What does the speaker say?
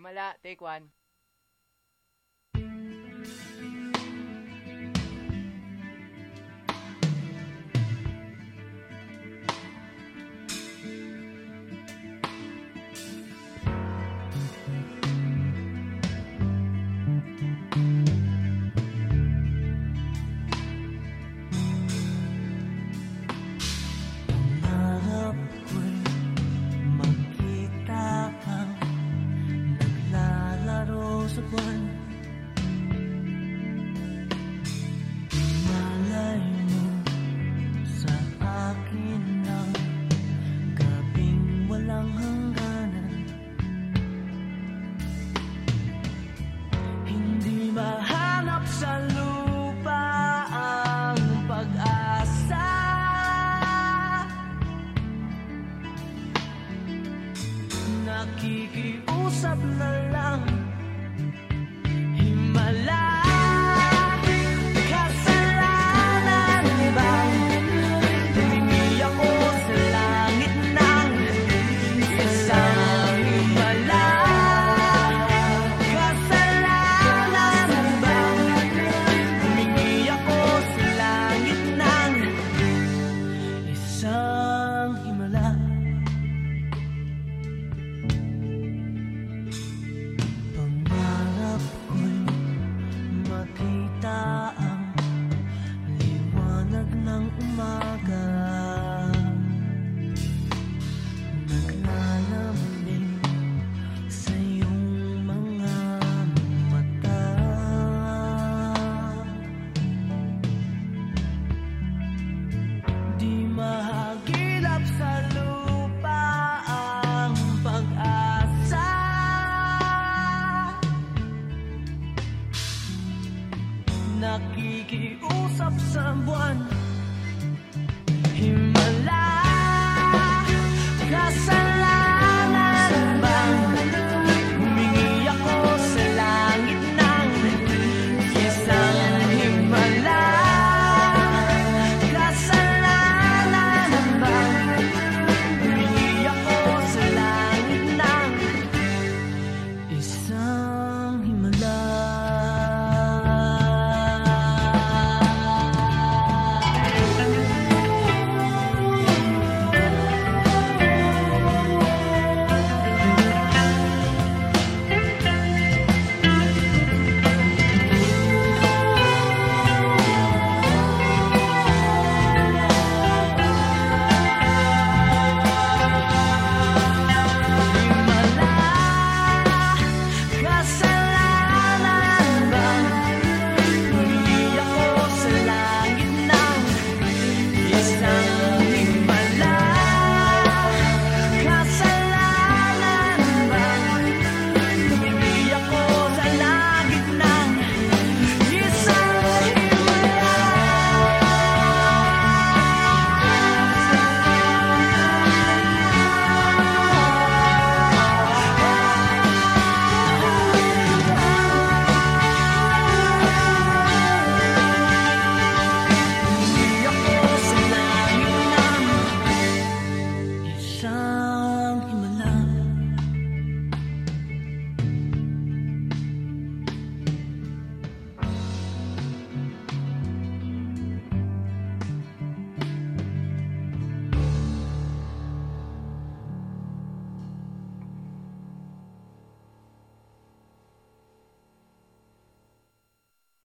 Himala, take one. one. Nakikiusap sa buwan